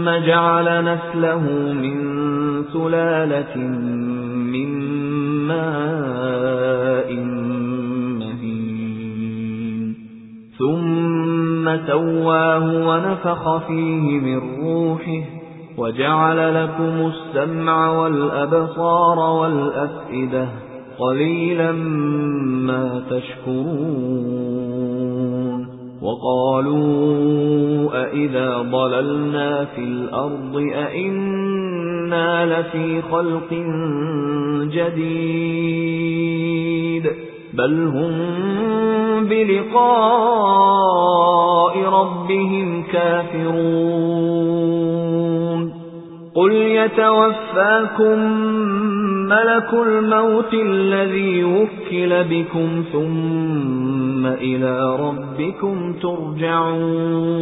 ثم جعل نسله من سلالة من ماء مهين. ثم سواه ونفخ فيه من روحه وجعل لكم السمع والأبصار والأفئدة قليلا ما تشكرون. وقالوا أئذا ضللنا في الأرض أئنا لفي خلق جديد بل هم بلقاء ربهم كافرون قل يتوفاكم ملك الموت الذي وكل بكم ثم إلى ربكم ترجعون